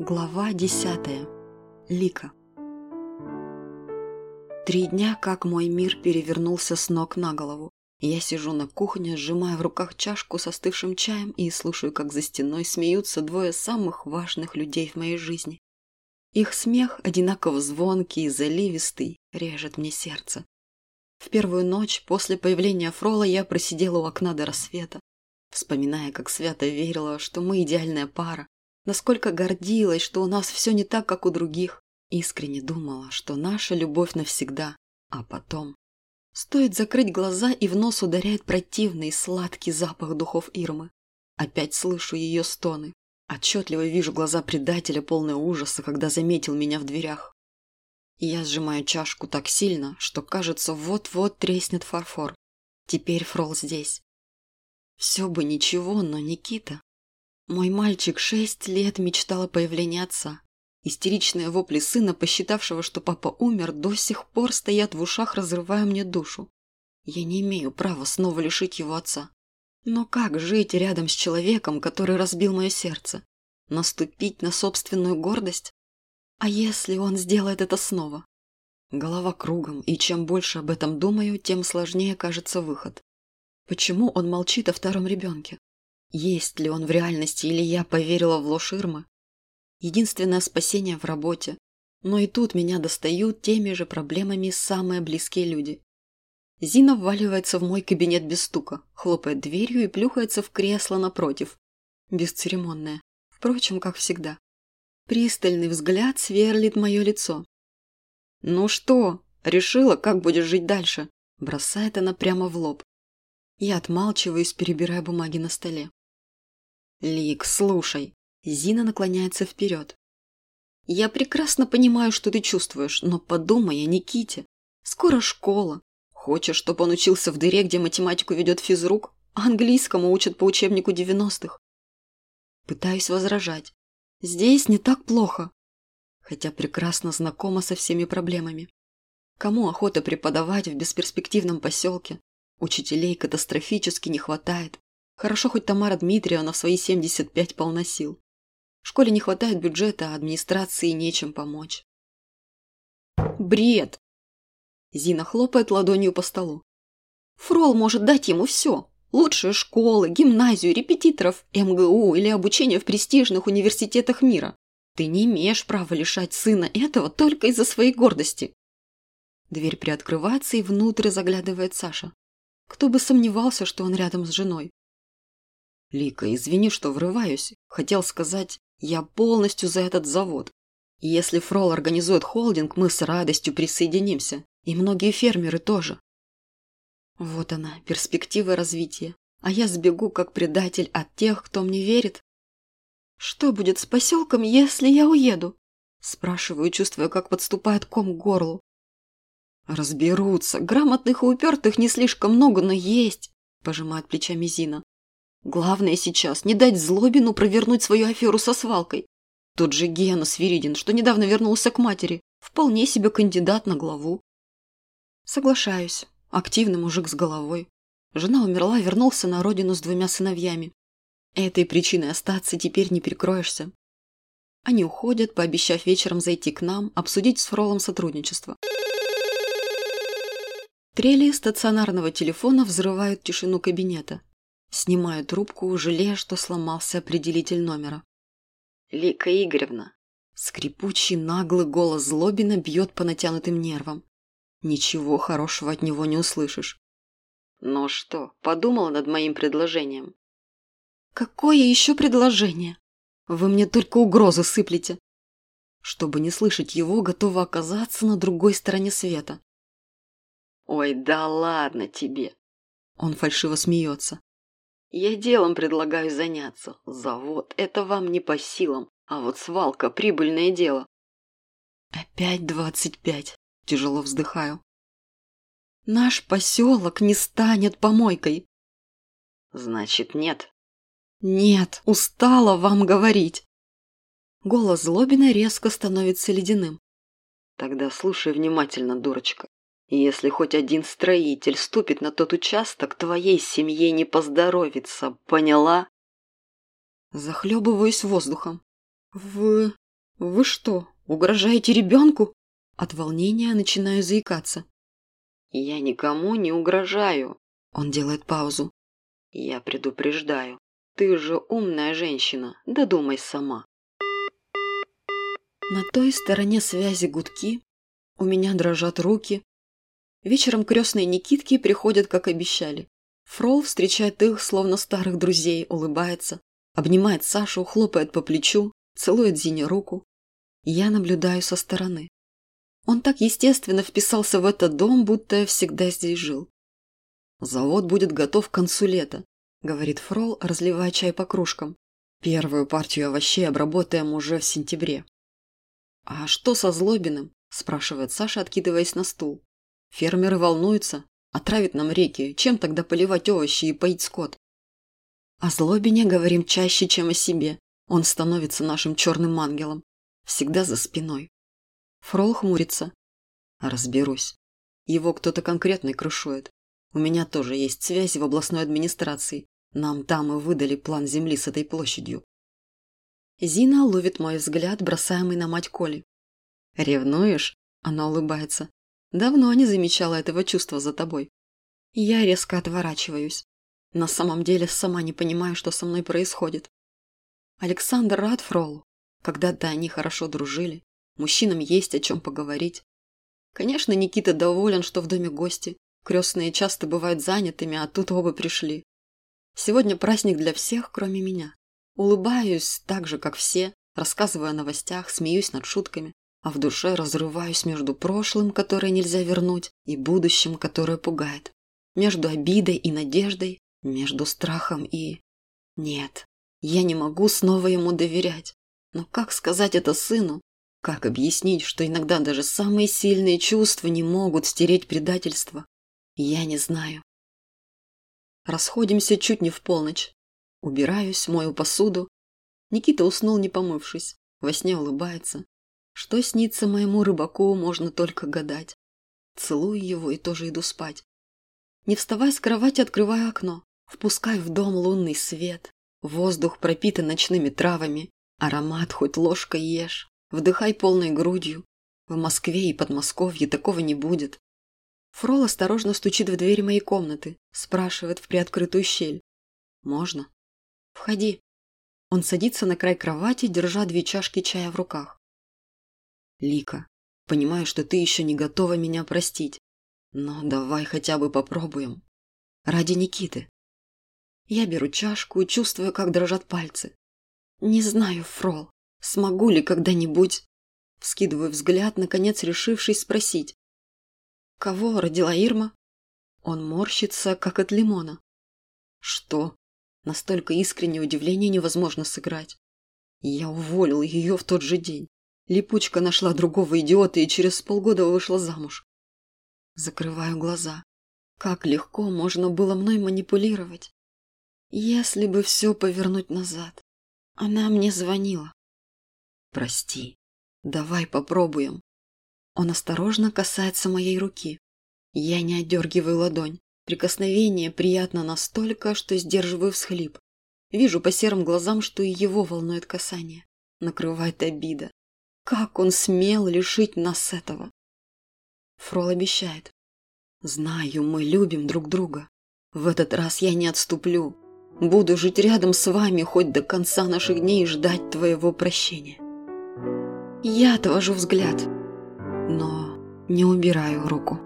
Глава десятая. Лика. Три дня, как мой мир перевернулся с ног на голову. Я сижу на кухне, сжимая в руках чашку с остывшим чаем и слушаю, как за стеной смеются двое самых важных людей в моей жизни. Их смех, одинаково звонкий и заливистый, режет мне сердце. В первую ночь после появления Фрола я просидела у окна до рассвета, вспоминая, как свято верила, что мы идеальная пара, насколько гордилась, что у нас все не так, как у других. Искренне думала, что наша любовь навсегда. А потом... Стоит закрыть глаза, и в нос ударяет противный сладкий запах духов Ирмы. Опять слышу ее стоны. Отчетливо вижу глаза предателя, полные ужаса, когда заметил меня в дверях. Я сжимаю чашку так сильно, что, кажется, вот-вот треснет фарфор. Теперь Фрол здесь. Все бы ничего, но Никита... Мой мальчик шесть лет мечтал о появлении отца. Истеричные вопли сына, посчитавшего, что папа умер, до сих пор стоят в ушах, разрывая мне душу. Я не имею права снова лишить его отца. Но как жить рядом с человеком, который разбил мое сердце? Наступить на собственную гордость? А если он сделает это снова? Голова кругом, и чем больше об этом думаю, тем сложнее кажется выход. Почему он молчит о втором ребенке? Есть ли он в реальности или я поверила в ложь Ирмы? Единственное спасение в работе. Но и тут меня достают теми же проблемами самые близкие люди. Зина вваливается в мой кабинет без стука, хлопает дверью и плюхается в кресло напротив. Бесцеремонная. Впрочем, как всегда. Пристальный взгляд сверлит мое лицо. «Ну что, решила, как будешь жить дальше?» Бросает она прямо в лоб. Я отмалчиваюсь, перебирая бумаги на столе. «Лик, слушай». Зина наклоняется вперед. «Я прекрасно понимаю, что ты чувствуешь, но подумай о Никите. Скоро школа. Хочешь, чтобы он учился в дыре, где математику ведет физрук, а английскому учат по учебнику девяностых?» Пытаюсь возражать. «Здесь не так плохо». Хотя прекрасно знакома со всеми проблемами. Кому охота преподавать в бесперспективном поселке? Учителей катастрофически не хватает. Хорошо, хоть Тамара Дмитриевна в свои 75 полна сил. В школе не хватает бюджета, а администрации нечем помочь. Бред! Зина хлопает ладонью по столу. Фрол может дать ему все. Лучшие школы, гимназию, репетиторов, МГУ или обучение в престижных университетах мира. Ты не имеешь права лишать сына этого только из-за своей гордости. Дверь приоткрывается, и внутрь заглядывает Саша. Кто бы сомневался, что он рядом с женой. Лика, извини, что врываюсь. Хотел сказать, я полностью за этот завод. Если Фрол организует холдинг, мы с радостью присоединимся. И многие фермеры тоже. Вот она, перспектива развития. А я сбегу как предатель от тех, кто мне верит. Что будет с поселком, если я уеду? Спрашиваю, чувствуя, как подступает ком к горлу. Разберутся. Грамотных и упертых не слишком много, но есть, пожимает плечами Зина. Главное сейчас не дать Злобину провернуть свою аферу со свалкой. Тот же Гена Свиридин, что недавно вернулся к матери, вполне себе кандидат на главу. Соглашаюсь. Активный мужик с головой. Жена умерла, вернулся на родину с двумя сыновьями. Этой причиной остаться теперь не перекроешься. Они уходят, пообещав вечером зайти к нам, обсудить с Фролом сотрудничество. Трели стационарного телефона взрывают тишину кабинета. Снимаю трубку, жалея, что сломался определитель номера. «Лика Игоревна!» Скрипучий, наглый голос Злобина бьет по натянутым нервам. Ничего хорошего от него не услышишь. «Ну что, подумала над моим предложением?» «Какое еще предложение? Вы мне только угрозы сыплете!» Чтобы не слышать его, готова оказаться на другой стороне света. «Ой, да ладно тебе!» Он фальшиво смеется. Я делом предлагаю заняться. Завод – это вам не по силам, а вот свалка – прибыльное дело. Опять двадцать пять. Тяжело вздыхаю. Наш поселок не станет помойкой. Значит, нет. Нет, устала вам говорить. Голос Злобина резко становится ледяным. Тогда слушай внимательно, дурочка. Если хоть один строитель ступит на тот участок, твоей семье не поздоровится, поняла? Захлебываюсь воздухом. Вы... «Вы что, угрожаете ребенку?» От волнения начинаю заикаться. «Я никому не угрожаю», – он делает паузу. «Я предупреждаю. Ты же умная женщина, додумай сама». На той стороне связи гудки, у меня дрожат руки. Вечером крестные Никитки приходят, как обещали. Фрол встречает их, словно старых друзей, улыбается, обнимает Сашу, хлопает по плечу, целует Зине руку. Я наблюдаю со стороны. Он так естественно вписался в этот дом, будто всегда здесь жил. «Завод будет готов к концу лета», – говорит Фрол, разливая чай по кружкам. «Первую партию овощей обработаем уже в сентябре». «А что со Злобиным?» – спрашивает Саша, откидываясь на стул. «Фермеры волнуются. Отравит нам реки. Чем тогда поливать овощи и поить скот?» О Злобине говорим чаще, чем о себе. Он становится нашим черным ангелом. Всегда за спиной. Фрол хмурится. Разберусь. Его кто-то конкретный крышует. У меня тоже есть связи в областной администрации. Нам там и выдали план земли с этой площадью. Зина ловит мой взгляд, бросаемый на мать Коли. «Ревнуешь?» – она улыбается. «Давно не замечала этого чувства за тобой». Я резко отворачиваюсь. На самом деле сама не понимаю, что со мной происходит. Александр рад Фролу. Когда-то они хорошо дружили. Мужчинам есть о чем поговорить. Конечно, Никита доволен, что в доме гости. Крестные часто бывают занятыми, а тут оба пришли. Сегодня праздник для всех, кроме меня. Улыбаюсь так же, как все, рассказываю о новостях, смеюсь над шутками, а в душе разрываюсь между прошлым, которое нельзя вернуть, и будущим, которое пугает. Между обидой и надеждой, между страхом и... Нет, я не могу снова ему доверять. Но как сказать это сыну, как объяснить, что иногда даже самые сильные чувства не могут стереть предательство? Я не знаю. Расходимся чуть не в полночь. Убираюсь, мою посуду. Никита уснул, не помывшись. Во сне улыбается. Что снится моему рыбаку, можно только гадать. Целую его и тоже иду спать. Не вставая с кровати, открываю окно. Впускаю в дом лунный свет. Воздух пропитан ночными травами. Аромат хоть ложкой ешь. Вдыхай полной грудью. В Москве и Подмосковье такого не будет. Фрол осторожно стучит в дверь моей комнаты, спрашивает в приоткрытую щель. «Можно?» «Входи». Он садится на край кровати, держа две чашки чая в руках. «Лика, понимаю, что ты еще не готова меня простить, но давай хотя бы попробуем. Ради Никиты». Я беру чашку и чувствую, как дрожат пальцы. Не знаю, Фрол, Смогу ли когда-нибудь? Вскидываю взгляд, наконец решившись спросить. Кого родила Ирма? Он морщится, как от лимона. Что? Настолько искреннее удивление невозможно сыграть. Я уволил ее в тот же день. Липучка нашла другого идиота и через полгода вышла замуж. Закрываю глаза. Как легко можно было мной манипулировать. Если бы все повернуть назад. Она мне звонила. Прости. Давай попробуем. Он осторожно касается моей руки. Я не отдергиваю ладонь. Прикосновение приятно настолько, что сдерживаю всхлип. Вижу по серым глазам, что и его волнует касание. Накрывает обида. Как он смел лишить нас этого? Фрол обещает. Знаю, мы любим друг друга. В этот раз я не отступлю. Буду жить рядом с вами хоть до конца наших дней и ждать твоего прощения. Я отвожу взгляд, но не убираю руку.